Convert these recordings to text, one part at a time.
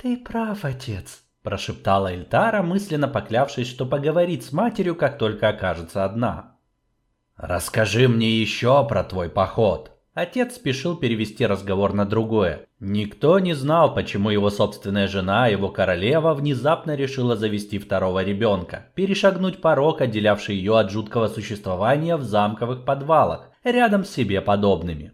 «Ты прав, отец», – прошептала Эльтара, мысленно поклявшись, что поговорит с матерью, как только окажется одна. «Расскажи мне еще про твой поход», Отец спешил перевести разговор на другое. Никто не знал, почему его собственная жена, его королева, внезапно решила завести второго ребенка, перешагнуть порог, отделявший ее от жуткого существования в замковых подвалах, рядом с себе подобными.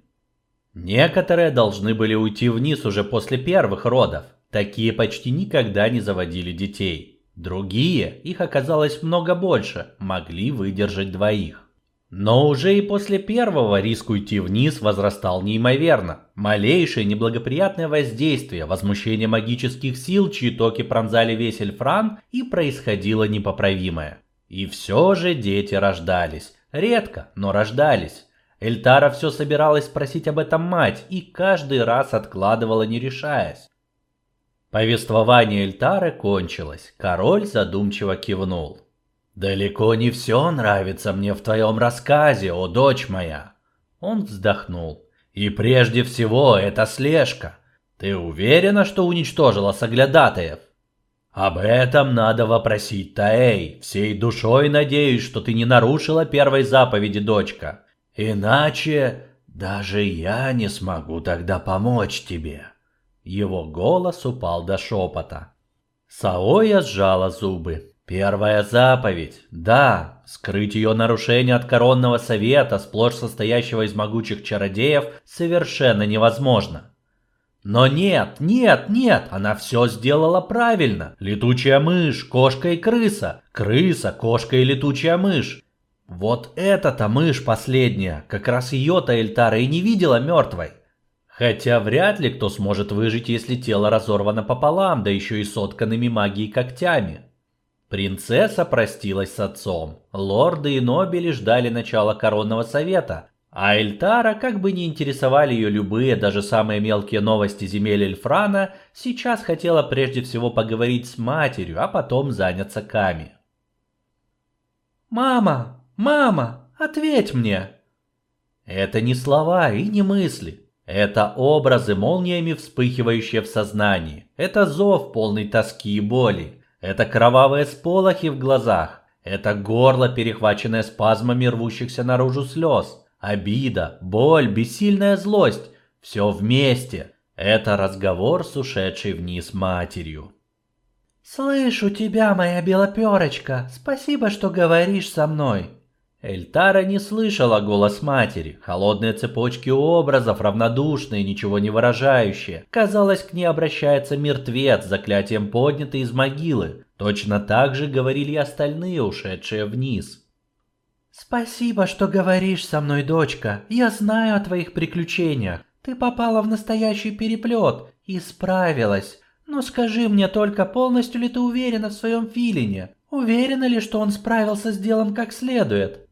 Некоторые должны были уйти вниз уже после первых родов. Такие почти никогда не заводили детей. Другие, их оказалось много больше, могли выдержать двоих. Но уже и после первого риск уйти вниз возрастал неимоверно. Малейшее неблагоприятное воздействие, возмущение магических сил, чьи токи пронзали весь Эльфран, и происходило непоправимое. И все же дети рождались. Редко, но рождались. Эльтара все собиралась спросить об этом мать, и каждый раз откладывала, не решаясь. Повествование Эльтары кончилось. Король задумчиво кивнул. «Далеко не все нравится мне в твоем рассказе, о дочь моя!» Он вздохнул. «И прежде всего это слежка. Ты уверена, что уничтожила соглядатаев?» «Об этом надо вопросить Таэй. Всей душой надеюсь, что ты не нарушила первой заповеди, дочка. Иначе даже я не смогу тогда помочь тебе». Его голос упал до шепота. Саоя сжала зубы. Первая заповедь. Да, скрыть ее нарушение от коронного совета, сплошь состоящего из могучих чародеев, совершенно невозможно. Но нет, нет, нет, она все сделала правильно. Летучая мышь, кошка и крыса. Крыса, кошка и летучая мышь. Вот эта-то мышь последняя, как раз ее-то Эльтара и не видела мертвой. Хотя вряд ли кто сможет выжить, если тело разорвано пополам, да еще и сотканными магией когтями. Принцесса простилась с отцом. Лорды и нобели ждали начала коронного совета, а Эльтара, как бы не интересовали ее любые, даже самые мелкие новости земель Эльфрана, сейчас хотела прежде всего поговорить с матерью, а потом заняться Ками. «Мама! Мама! Ответь мне!» Это не слова и не мысли. Это образы, молниями вспыхивающие в сознании. Это зов полный тоски и боли. Это кровавые сполохи в глазах. Это горло, перехваченное спазмами рвущихся наружу слез. Обида, боль, бессильная злость. Все вместе. Это разговор с ушедшей вниз матерью. «Слышу тебя, моя белоперочка. Спасибо, что говоришь со мной». Эльтара не слышала голос матери. Холодные цепочки образов, равнодушные, ничего не выражающие. Казалось, к ней обращается мертвец, заклятием поднятый из могилы. Точно так же говорили и остальные, ушедшие вниз. «Спасибо, что говоришь со мной, дочка. Я знаю о твоих приключениях. Ты попала в настоящий переплет и справилась. Но скажи мне только, полностью ли ты уверена в своем филине? Уверена ли, что он справился с делом как следует?»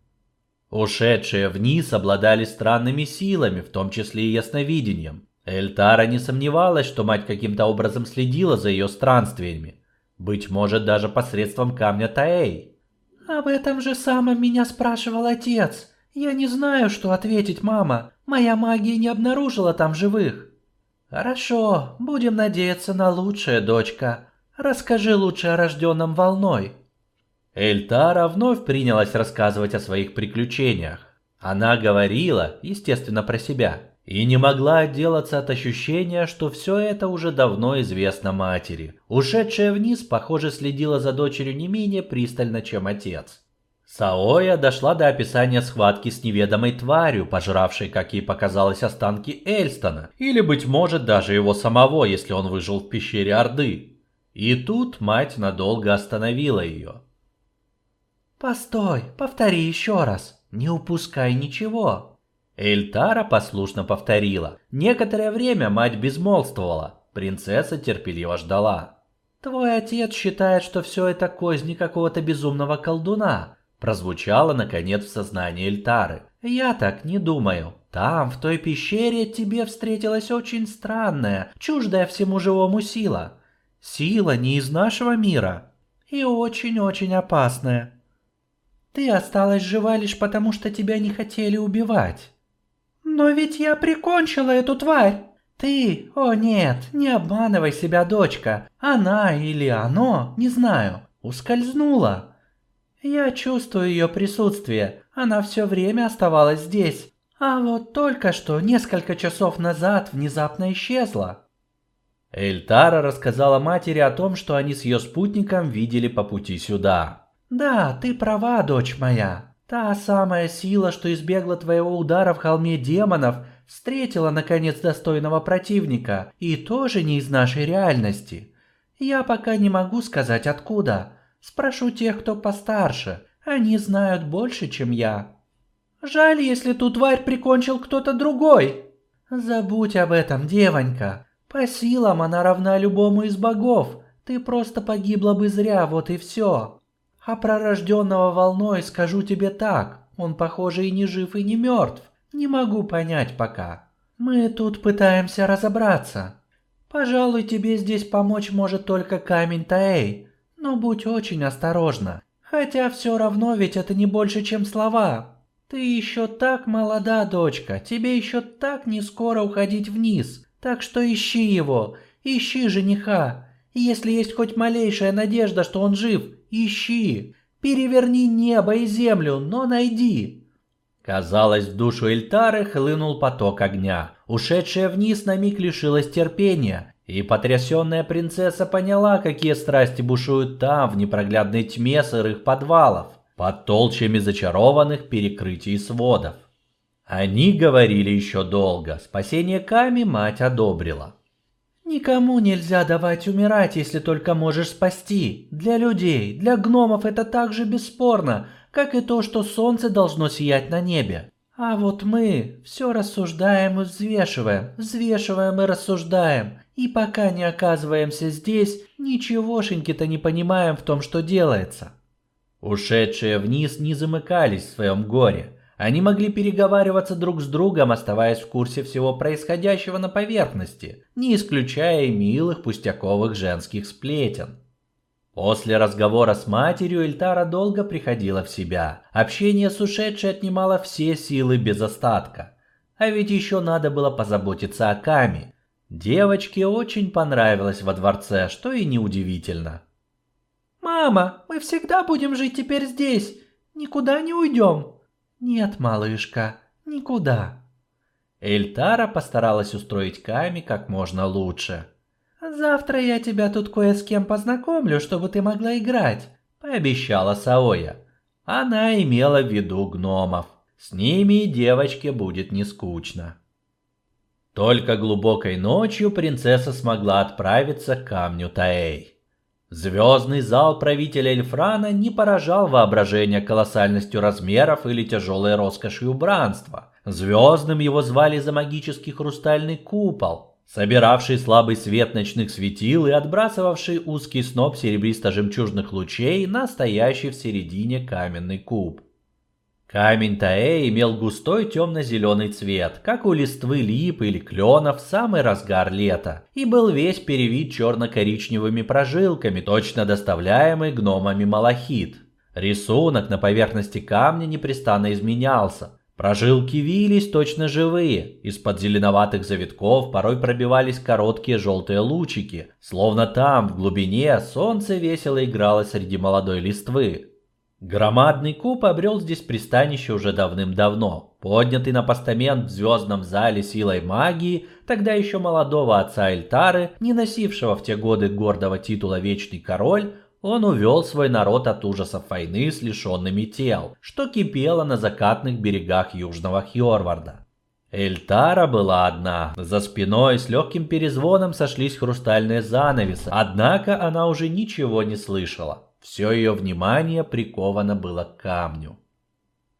Ушедшие вниз обладали странными силами, в том числе и ясновидением. Эльтара не сомневалась, что мать каким-то образом следила за ее странствиями. Быть может, даже посредством камня Таэй. «Об этом же самом меня спрашивал отец. Я не знаю, что ответить, мама. Моя магия не обнаружила там живых». «Хорошо, будем надеяться на лучшее, дочка. Расскажи лучше о рожденном волной». Эльтара вновь принялась рассказывать о своих приключениях. Она говорила, естественно, про себя, и не могла отделаться от ощущения, что все это уже давно известно матери. Ушедшая вниз, похоже, следила за дочерью не менее пристально, чем отец. Саоя дошла до описания схватки с неведомой тварью, пожравшей, как ей показалось, останки Эльстона, или, быть может, даже его самого, если он выжил в пещере Орды. И тут мать надолго остановила ее. «Постой, повтори еще раз. Не упускай ничего». Эльтара послушно повторила. Некоторое время мать безмолвствовала. Принцесса терпеливо ждала. «Твой отец считает, что все это козни какого-то безумного колдуна», прозвучало, наконец, в сознании Эльтары. «Я так не думаю. Там, в той пещере, тебе встретилась очень странная, чуждая всему живому сила. Сила не из нашего мира и очень-очень опасная. Ты осталась жива лишь потому, что тебя не хотели убивать. Но ведь я прикончила эту тварь. Ты? О нет, не обманывай себя, дочка. Она или оно, не знаю, ускользнула. Я чувствую ее присутствие. Она все время оставалась здесь. А вот только что, несколько часов назад, внезапно исчезла. Эльтара рассказала матери о том, что они с ее спутником видели по пути сюда. «Да, ты права, дочь моя. Та самая сила, что избегла твоего удара в холме демонов, встретила, наконец, достойного противника, и тоже не из нашей реальности. Я пока не могу сказать откуда. Спрошу тех, кто постарше. Они знают больше, чем я». «Жаль, если ту тварь прикончил кто-то другой». «Забудь об этом, девонька. По силам она равна любому из богов. Ты просто погибла бы зря, вот и все. А пророжденного волной скажу тебе так. Он, похоже, и не жив, и не мертв. Не могу понять пока. Мы тут пытаемся разобраться. Пожалуй, тебе здесь помочь может только камень Таэй. Но будь очень осторожна. Хотя все равно ведь это не больше, чем слова. Ты еще так молода, дочка. Тебе еще так не скоро уходить вниз. Так что ищи его, ищи жениха. Если есть хоть малейшая надежда, что он жив, ищи. Переверни небо и землю, но найди. Казалось, в душу Эльтары хлынул поток огня. Ушедшая вниз на миг лишилась терпения, и потрясенная принцесса поняла, какие страсти бушуют там, в непроглядной тьме сырых подвалов, под толщами зачарованных перекрытий сводов. Они говорили еще долго. Спасение Ками мать одобрила. Никому нельзя давать умирать, если только можешь спасти. Для людей, для гномов это так же бесспорно, как и то, что солнце должно сиять на небе. А вот мы все рассуждаем и взвешиваем, взвешиваем и рассуждаем. И пока не оказываемся здесь, ничегошеньки-то не понимаем в том, что делается. Ушедшие вниз не замыкались в своем горе. Они могли переговариваться друг с другом, оставаясь в курсе всего происходящего на поверхности, не исключая и милых пустяковых женских сплетен. После разговора с матерью Эльтара долго приходила в себя. Общение с ушедшей отнимало все силы без остатка. А ведь еще надо было позаботиться о Каме. Девочке очень понравилось во дворце, что и неудивительно. «Мама, мы всегда будем жить теперь здесь. Никуда не уйдем», «Нет, малышка, никуда». Эльтара постаралась устроить Ками как можно лучше. «Завтра я тебя тут кое с кем познакомлю, чтобы ты могла играть», — пообещала Саоя. Она имела в виду гномов. С ними девочке будет не скучно. Только глубокой ночью принцесса смогла отправиться к камню Таэй. Звездный зал правителя Эльфрана не поражал воображение колоссальностью размеров или тяжелой роскошью убранства. Звездным его звали за магический хрустальный купол, собиравший слабый свет ночных светил и отбрасывавший узкий сноп серебристо-жемчужных лучей на стоящий в середине каменный куб. Камень Таэ имел густой темно-зеленый цвет, как у листвы лип или клена в самый разгар лета, и был весь перевит черно-коричневыми прожилками, точно доставляемый гномами малахит. Рисунок на поверхности камня непрестанно изменялся. Прожилки вились точно живые, из-под зеленоватых завитков порой пробивались короткие желтые лучики, словно там, в глубине, солнце весело играло среди молодой листвы. Громадный куб обрел здесь пристанище уже давным-давно. Поднятый на постамент в звездном зале силой магии, тогда еще молодого отца Эльтары, не носившего в те годы гордого титула Вечный Король, он увел свой народ от ужасов войны с лишенными тел, что кипело на закатных берегах Южного Хьорварда. Эльтара была одна. За спиной с легким перезвоном сошлись хрустальные занавесы, однако она уже ничего не слышала. Все ее внимание приковано было к камню.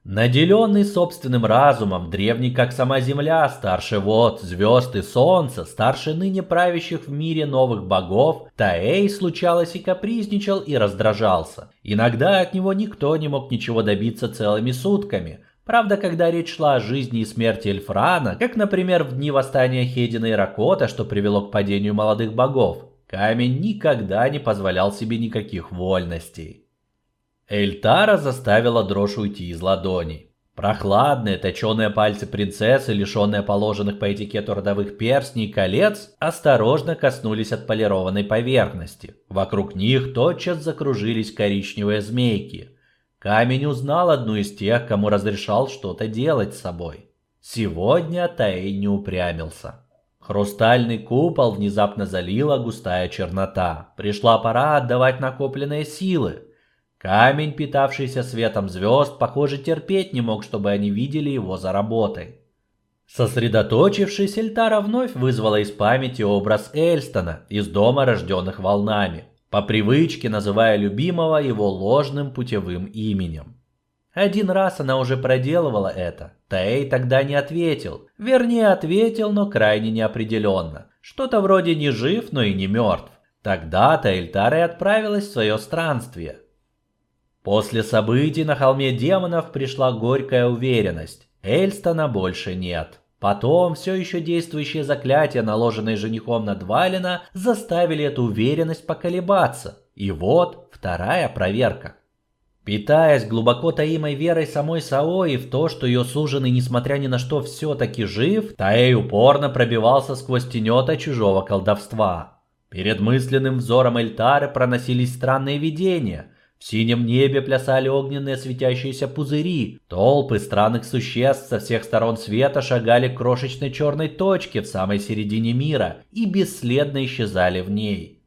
Наделенный собственным разумом, древний как сама Земля, старше вод, звезд и солнца, старше ныне правящих в мире новых богов, Таэй случалось и капризничал и раздражался. Иногда от него никто не мог ничего добиться целыми сутками. Правда, когда речь шла о жизни и смерти Эльфрана, как, например, в дни восстания Хедина и Ракота, что привело к падению молодых богов, Камень никогда не позволял себе никаких вольностей. Эльтара заставила дрожь уйти из ладоней. Прохладные, точеные пальцы принцессы, лишенные положенных по этикету родовых перстней и колец, осторожно коснулись отполированной поверхности. Вокруг них тотчас закружились коричневые змейки. Камень узнал одну из тех, кому разрешал что-то делать с собой. Сегодня Таэй не упрямился. Хрустальный купол внезапно залила густая чернота. Пришла пора отдавать накопленные силы. Камень, питавшийся светом звезд, похоже, терпеть не мог, чтобы они видели его за работой. Сосредоточившись, Эльтара вновь вызвала из памяти образ Эльстона из дома рожденных волнами, по привычке называя любимого его ложным путевым именем. Один раз она уже проделывала это. Тей тогда не ответил. Вернее, ответил, но крайне неопределенно. Что-то вроде не жив, но и не мертв. Тогда-то Эльтара и отправилась в свое странствие. После событий на холме демонов пришла горькая уверенность. Эльстона больше нет. Потом все еще действующие заклятия, наложенные женихом на Двалина, заставили эту уверенность поколебаться. И вот вторая проверка. Питаясь глубоко таимой верой самой Саои в то, что ее суженый, несмотря ни на что, все-таки жив, Таэй упорно пробивался сквозь тенета чужого колдовства. Перед мысленным взором Эльтары проносились странные видения. В синем небе плясали огненные светящиеся пузыри. Толпы странных существ со всех сторон света шагали к крошечной черной точке в самой середине мира и бесследно исчезали в ней.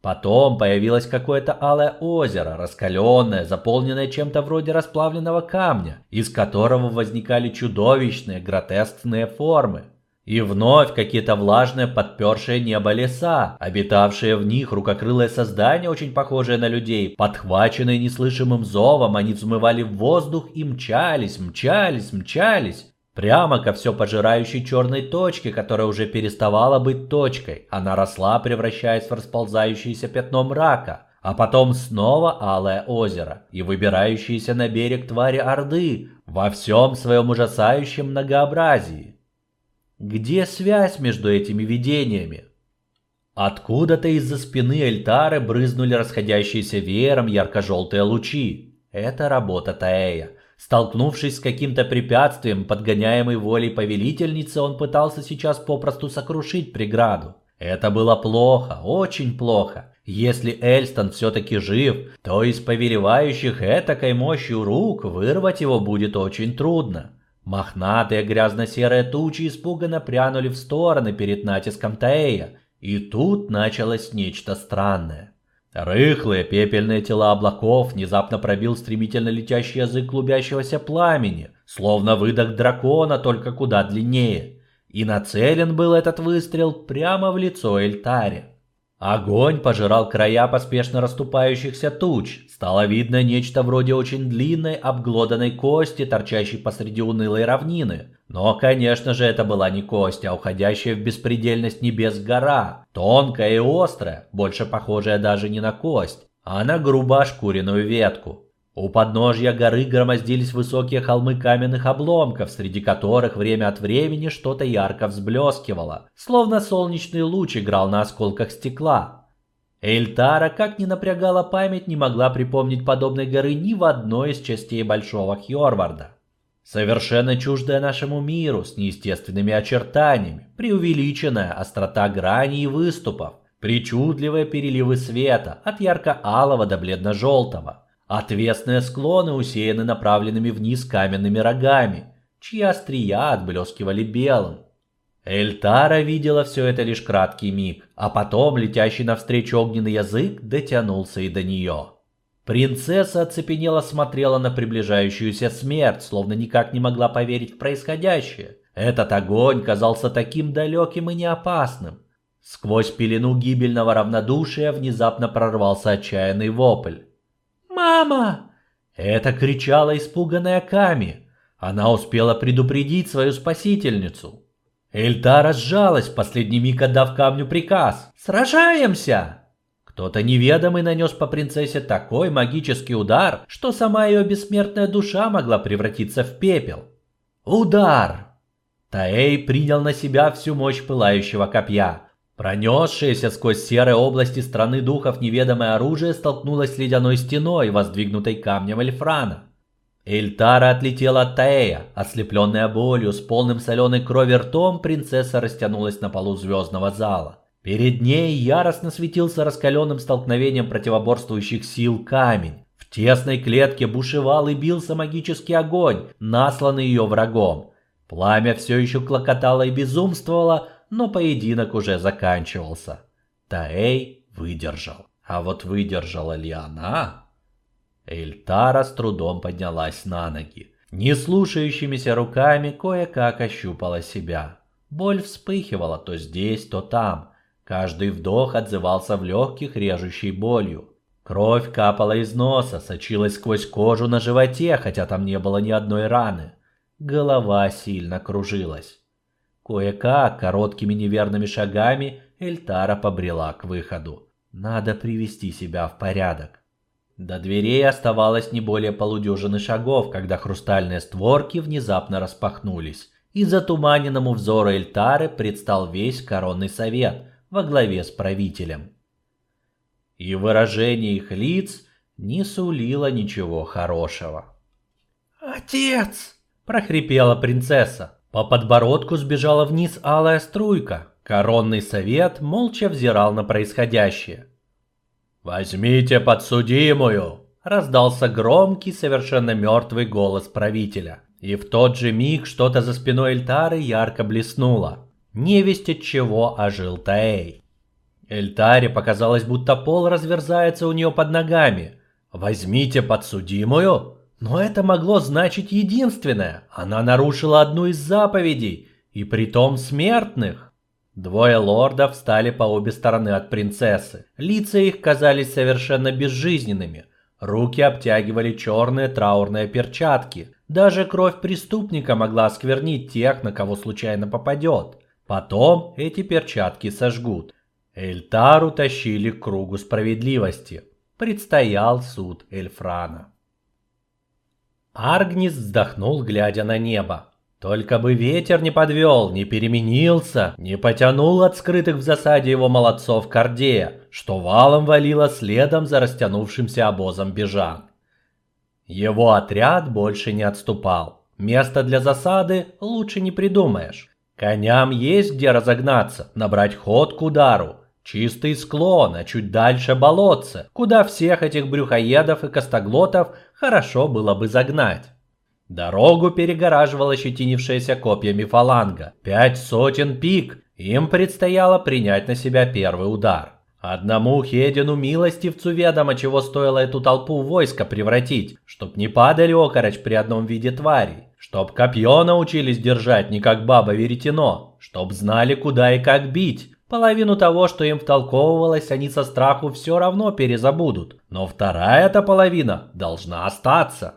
Потом появилось какое-то алое озеро, раскаленное, заполненное чем-то вроде расплавленного камня, из которого возникали чудовищные, гротескные формы. И вновь какие-то влажные, подпершие небо леса, обитавшие в них рукокрылые создания, очень похожие на людей, подхваченные неслышимым зовом, они взмывали в воздух и мчались, мчались, мчались. Прямо ко все пожирающей черной точке, которая уже переставала быть точкой. Она росла, превращаясь в расползающееся пятно мрака. А потом снова алое озеро и выбирающиеся на берег твари Орды во всем своем ужасающем многообразии. Где связь между этими видениями? Откуда-то из-за спины Эльтары брызнули расходящиеся веером ярко-желтые лучи. Это работа Таэя. Столкнувшись с каким-то препятствием, подгоняемой волей повелительницы, он пытался сейчас попросту сокрушить преграду. Это было плохо, очень плохо. Если Эльстон все-таки жив, то из повелевающих этакой мощью рук вырвать его будет очень трудно. Мохнатые грязно-серые тучи испуганно прянули в стороны перед натиском Таэя, и тут началось нечто странное. Рыхлые пепельные тела облаков внезапно пробил стремительно летящий язык клубящегося пламени, словно выдох дракона, только куда длиннее. И нацелен был этот выстрел прямо в лицо Эльтаре. Огонь пожирал края поспешно расступающихся туч. Стало видно нечто вроде очень длинной обглоданной кости, торчащей посреди унылой равнины. Но, конечно же, это была не кость, а уходящая в беспредельность небес гора. Тонкая и острая, больше похожая даже не на кость, а на грубо ошкуренную ветку. У подножья горы громоздились высокие холмы каменных обломков, среди которых время от времени что-то ярко взблескивало, словно солнечный луч играл на осколках стекла. Эльтара, как ни напрягала память, не могла припомнить подобной горы ни в одной из частей Большого Хьорварда. Совершенно чуждая нашему миру, с неестественными очертаниями, преувеличенная острота граней и выступов, причудливые переливы света от ярко-алого до бледно-желтого – Отвесные склоны усеяны направленными вниз каменными рогами, чьи острия отблескивали белым. Эльтара видела все это лишь краткий миг, а потом летящий навстречу огненный язык дотянулся и до нее. Принцесса оцепенела смотрела на приближающуюся смерть, словно никак не могла поверить в происходящее. Этот огонь казался таким далеким и неопасным. Сквозь пелену гибельного равнодушия внезапно прорвался отчаянный вопль. «Мама!» Это кричала испуганная Ками. Она успела предупредить свою спасительницу. Эльтара сжалась, в последний миг отдав камню приказ. «Сражаемся!» Кто-то неведомый нанес по принцессе такой магический удар, что сама ее бессмертная душа могла превратиться в пепел. Удар! Таэй принял на себя всю мощь пылающего копья. Пронесшееся сквозь серые области страны духов неведомое оружие столкнулось с ледяной стеной, воздвигнутой камнем Эльфрана. Эльтара отлетела от Таэя. Ослепленная болью, с полным соленой крови ртом, принцесса растянулась на полу звездного зала. Перед ней яростно светился раскаленным столкновением противоборствующих сил камень. В тесной клетке бушевал и бился магический огонь, насланный ее врагом. Пламя все еще клокотало и безумствовало, но поединок уже заканчивался. Таэй выдержал. А вот выдержала ли она? Эльтара с трудом поднялась на ноги. Не слушающимися руками кое-как ощупала себя. Боль вспыхивала то здесь, то там. Каждый вдох отзывался в легких режущей болью. Кровь капала из носа, сочилась сквозь кожу на животе, хотя там не было ни одной раны. Голова сильно кружилась. Кое-как, короткими неверными шагами, Эльтара побрела к выходу. Надо привести себя в порядок. До дверей оставалось не более полудюжины шагов, когда хрустальные створки внезапно распахнулись, и затуманенному взору Эльтары предстал весь коронный совет во главе с правителем. И выражение их лиц не сулило ничего хорошего. «Отец!» – прохрипела принцесса. По подбородку сбежала вниз алая струйка. Коронный совет молча взирал на происходящее. «Возьмите подсудимую!» – раздался громкий, совершенно мертвый голос правителя. И в тот же миг что-то за спиной Эльтары ярко блеснуло. Невесть от чего ожил Таэй. Эльтаре показалось, будто пол разверзается у нее под ногами. «Возьмите подсудимую?» Но это могло значить единственное. Она нарушила одну из заповедей, и притом смертных. Двое лордов встали по обе стороны от принцессы. Лица их казались совершенно безжизненными. Руки обтягивали черные траурные перчатки. Даже кровь преступника могла осквернить тех, на кого случайно попадет. Потом эти перчатки сожгут. Эльтару тащили к кругу справедливости. Предстоял суд Эльфрана. Аргнис вздохнул, глядя на небо. Только бы ветер не подвел, не переменился, не потянул от скрытых в засаде его молодцов Кордея, что валом валило следом за растянувшимся обозом бежан. Его отряд больше не отступал. Место для засады лучше не придумаешь. Коням есть где разогнаться, набрать ход к удару. Чистый склон, а чуть дальше болотце, куда всех этих брюхоедов и костоглотов хорошо было бы загнать. Дорогу перегораживала щетинившаяся копьями фаланга. Пять сотен пик. Им предстояло принять на себя первый удар. Одному Хедину милостивцу ведомо, чего стоило эту толпу войска превратить, чтоб не падали окороч при одном виде тварей, чтоб копье научились держать не как баба веретено, чтоб знали, куда и как бить. Половину того, что им втолковывалось, они со страху все равно перезабудут, но вторая-то половина должна остаться.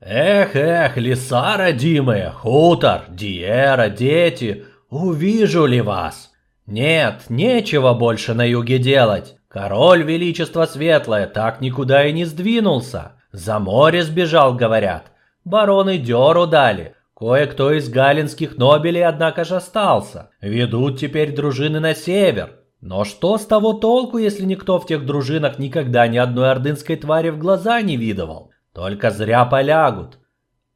Эх, эх, леса родимые, хутор, диера, дети, увижу ли вас? Нет, нечего больше на юге делать. Король Величество Светлое так никуда и не сдвинулся. За море сбежал, говорят. Бароны дёру дали. Кое-кто из галинских нобелей, однако же, остался. Ведут теперь дружины на север. Но что с того толку, если никто в тех дружинах никогда ни одной ордынской твари в глаза не видывал? Только зря полягут.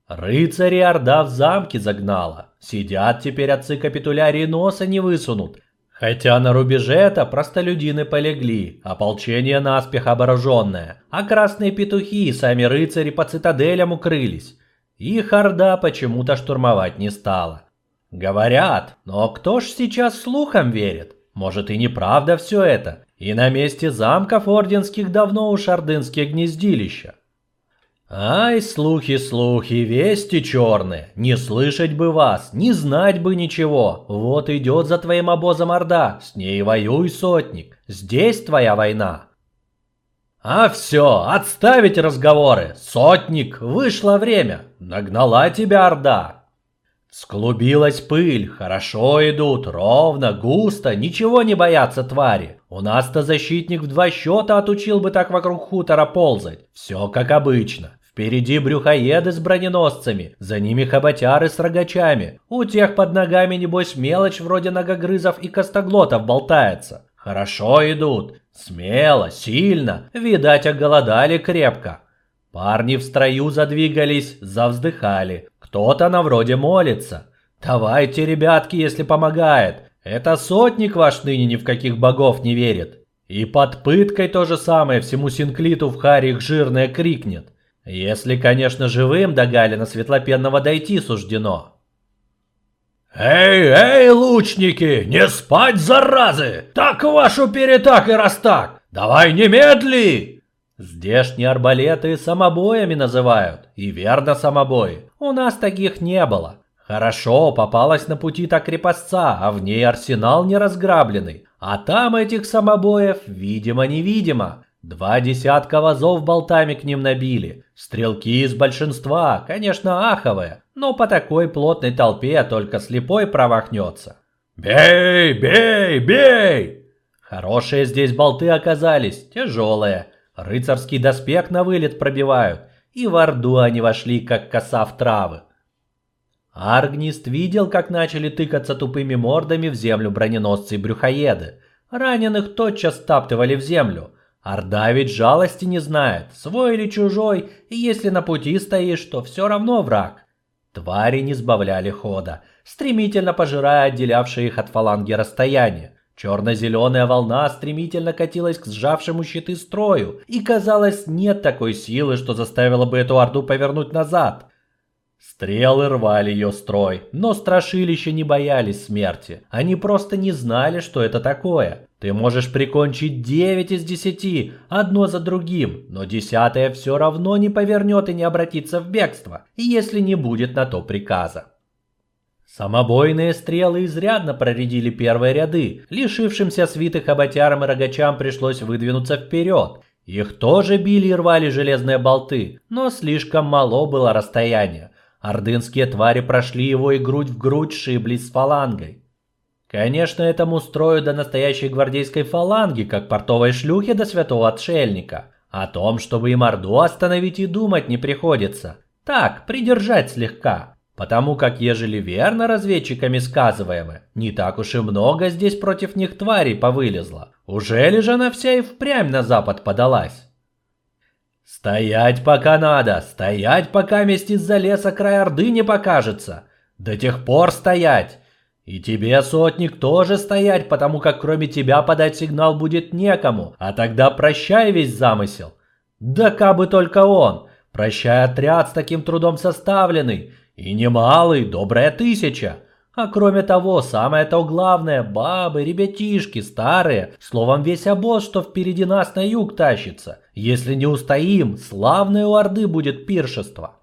Рыцари Орда в замке загнала. Сидят теперь отцы капитулярии носа не высунут. Хотя на рубеже-то простолюдины полегли, ополчение наспех обороженное, а красные петухи и сами рыцари по цитаделям укрылись. Их Орда почему-то штурмовать не стала. Говорят, но кто ж сейчас слухам верит? Может и неправда все это, и на месте замков орденских давно уж ордынские гнездилища. Ай, слухи, слухи, вести черные, не слышать бы вас, не знать бы ничего. Вот идет за твоим обозом Орда, с ней воюй, сотник, здесь твоя война. А все, отставить разговоры, сотник, вышло время, нагнала тебя Орда. Склубилась пыль, хорошо идут, ровно, густо, ничего не боятся твари. У нас-то защитник в два счета отучил бы так вокруг хутора ползать. Все как обычно. Впереди брюхоеды с броненосцами, за ними хоботяры с рогачами. У тех под ногами, небось, мелочь вроде ногогрызов и костоглотов болтается. Хорошо идут, смело, сильно, видать, оголодали крепко. Парни в строю задвигались, завздыхали. Кто-то на вроде молится. Давайте, ребятки, если помогает. Это сотник ваш ныне ни в каких богов не верит. И под пыткой то же самое всему Синклиту в харе их жирное крикнет. Если, конечно, живым до Галина Светлопенного дойти суждено. «Эй, эй, лучники, не спать, заразы! Так вашу перетак и растак! Давай немедли!» Здешние арбалеты самобоями называют, и верно самобои. У нас таких не было. Хорошо, попалась на пути та крепостца, а в ней арсенал не разграбленный. А там этих самобоев, видимо-невидимо. Два десятка вазов болтами к ним набили. Стрелки из большинства, конечно, аховые, но по такой плотной толпе только слепой промахнется. «Бей, бей, бей!» Хорошие здесь болты оказались, тяжелые. Рыцарский доспех на вылет пробивают. И в Орду они вошли, как коса в травы. Аргнист видел, как начали тыкаться тупыми мордами в землю броненосцы и брюхоеды. Раненых тотчас стаптывали в землю. Орда ведь жалости не знает, свой или чужой, и если на пути стоишь, то все равно враг. Твари не сбавляли хода, стремительно пожирая отделявшие их от фаланги расстояние. Черно-зеленая волна стремительно катилась к сжавшему щиты строю, и казалось, нет такой силы, что заставило бы эту орду повернуть назад. Стрелы рвали ее строй, но страшилища не боялись смерти. Они просто не знали, что это такое. Ты можешь прикончить 9 из 10, одно за другим, но десятое все равно не повернет и не обратится в бегство, если не будет на то приказа. Самобойные стрелы изрядно проредили первые ряды, лишившимся свитых оботярам и рогачам пришлось выдвинуться вперед. Их тоже били и рвали железные болты, но слишком мало было расстояния. Ордынские твари прошли его и грудь в грудь шиблись с фалангой. Конечно, этому строю до настоящей гвардейской фаланги, как портовой шлюхи до святого отшельника. О том, чтобы им Орду остановить и думать не приходится. Так, придержать слегка. Потому как, ежели верно разведчиками сказываемы, не так уж и много здесь против них тварей повылезло. Уже ли же она вся и впрямь на запад подалась? Стоять пока надо, стоять пока месть из-за леса край Орды не покажется. До тех пор стоять. И тебе, сотник, тоже стоять, потому как кроме тебя подать сигнал будет некому, а тогда прощай весь замысел. Да кабы только он, прощай отряд с таким трудом составленный, и немалый, добрая тысяча. А кроме того, самое-то главное, бабы, ребятишки, старые, словом, весь обоз, что впереди нас на юг тащится. Если не устоим, славное у Орды будет пиршество.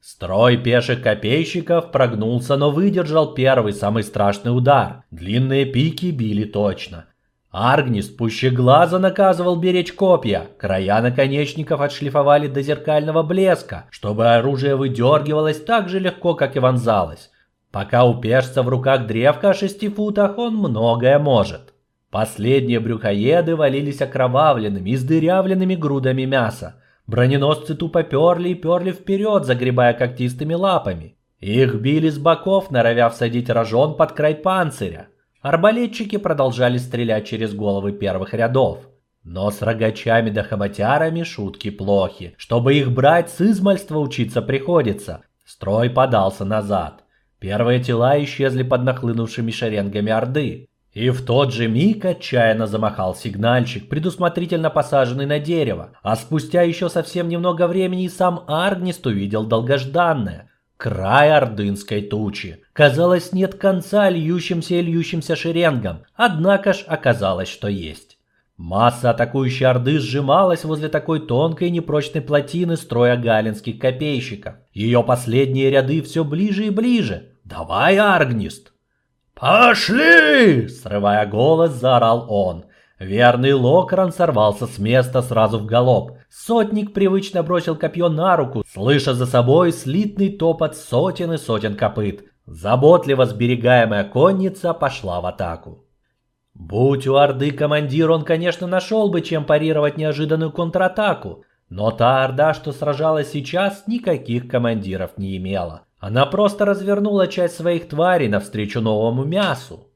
Строй пеших копейщиков прогнулся, но выдержал первый, самый страшный удар. Длинные пики били точно. Аргнис пуще глаза наказывал беречь копья. Края наконечников отшлифовали до зеркального блеска, чтобы оружие выдергивалось так же легко, как и вонзалось. Пока у пешца в руках древка о шести футах, он многое может. Последние брюхоеды валились окровавленными, издырявленными грудами мяса. Броненосцы тупо перли и перли вперед, загребая когтистыми лапами. Их били с боков, норовя всадить рожон под край панциря. Арбалетчики продолжали стрелять через головы первых рядов. Но с рогачами да хоботярами шутки плохи. Чтобы их брать, с измальства учиться приходится. Строй подался назад. Первые тела исчезли под нахлынувшими шеренгами Орды. И в тот же миг отчаянно замахал сигнальщик, предусмотрительно посаженный на дерево, а спустя еще совсем немного времени и сам Аргнист увидел долгожданное. Край ордынской тучи. Казалось, нет конца льющимся и льющимся шеренгам, однако ж оказалось, что есть. Масса атакующей Орды сжималась возле такой тонкой непрочной плотины строя галинских копейщиков. Ее последние ряды все ближе и ближе, «Давай, Аргнист!» «Пошли!» — срывая голос, заорал он. Верный Локран сорвался с места сразу в галоп. Сотник привычно бросил копье на руку, слыша за собой слитный топот сотен и сотен копыт. Заботливо сберегаемая конница пошла в атаку. Будь у Орды командир, он, конечно, нашел бы, чем парировать неожиданную контратаку. Но та Орда, что сражалась сейчас, никаких командиров не имела. Она просто развернула часть своих тварей навстречу новому мясу.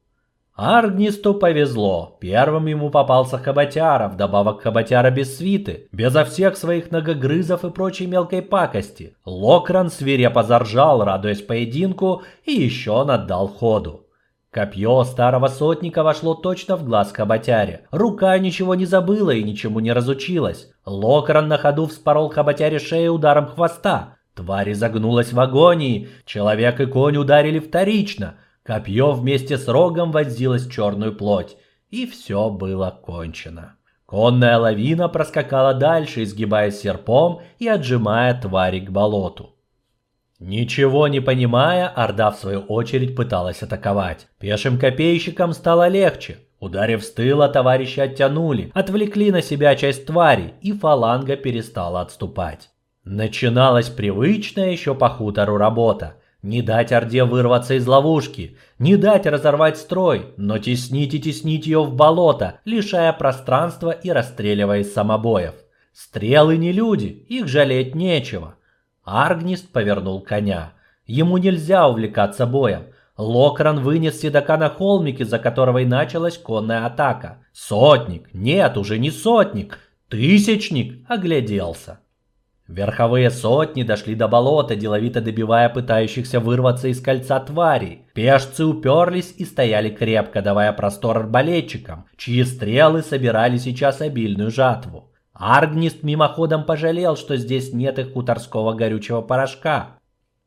Аргнисту повезло. Первым ему попался Хоботяра, вдобавок Хоботяра без свиты, безо всех своих многогрызов и прочей мелкой пакости. Локран свирепо заржал, радуясь поединку, и еще он отдал ходу. Копье старого сотника вошло точно в глаз Хоботяре. Рука ничего не забыла и ничему не разучилась. Локран на ходу вспорол Хоботяре шею ударом хвоста. Тварь загнулась в агонии, человек и конь ударили вторично – Копье вместе с рогом вонзилось в черную плоть, и все было кончено. Конная лавина проскакала дальше, изгибаясь серпом и отжимая твари к болоту. Ничего не понимая, Орда в свою очередь пыталась атаковать. Пешим копейщикам стало легче. Ударив с тыла, товарищи оттянули, отвлекли на себя часть твари, и фаланга перестала отступать. Начиналась привычная еще по хутору работа. Не дать Орде вырваться из ловушки, не дать разорвать строй, но теснить и теснить ее в болото, лишая пространства и расстреливая из самобоев. Стрелы не люди, их жалеть нечего. Аргнист повернул коня. Ему нельзя увлекаться боем. Локран вынес седока на холмике, за которого и началась конная атака. Сотник, нет, уже не сотник, тысячник огляделся. Верховые сотни дошли до болота, деловито добивая пытающихся вырваться из кольца тварей. Пешцы уперлись и стояли крепко, давая простор арбалетчикам, чьи стрелы собирали сейчас обильную жатву. Аргнист мимоходом пожалел, что здесь нет их хуторского горючего порошка.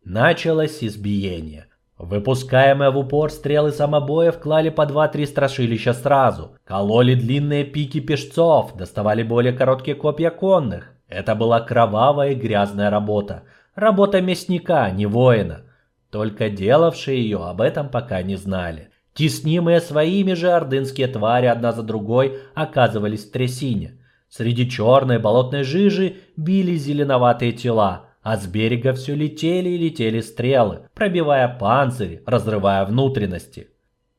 Началось избиение. Выпускаемые в упор стрелы самобоев клали по два-три страшилища сразу, кололи длинные пики пешцов, доставали более короткие копья конных. Это была кровавая и грязная работа. Работа мясника, не воина. Только делавшие ее об этом пока не знали. Теснимые своими же ордынские твари одна за другой оказывались в трясине. Среди черной болотной жижи били зеленоватые тела, а с берега все летели и летели стрелы, пробивая панцири, разрывая внутренности.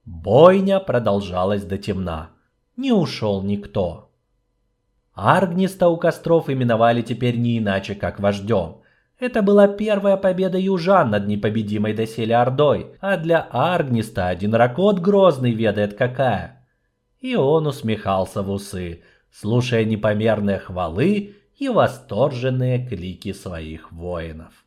Бойня продолжалась до темна. Не ушел никто. Аргниста у костров именовали теперь не иначе, как вождем. Это была первая победа южан над непобедимой доселе Ордой, а для Аргниста один ракот грозный ведает какая. И он усмехался в усы, слушая непомерные хвалы и восторженные клики своих воинов.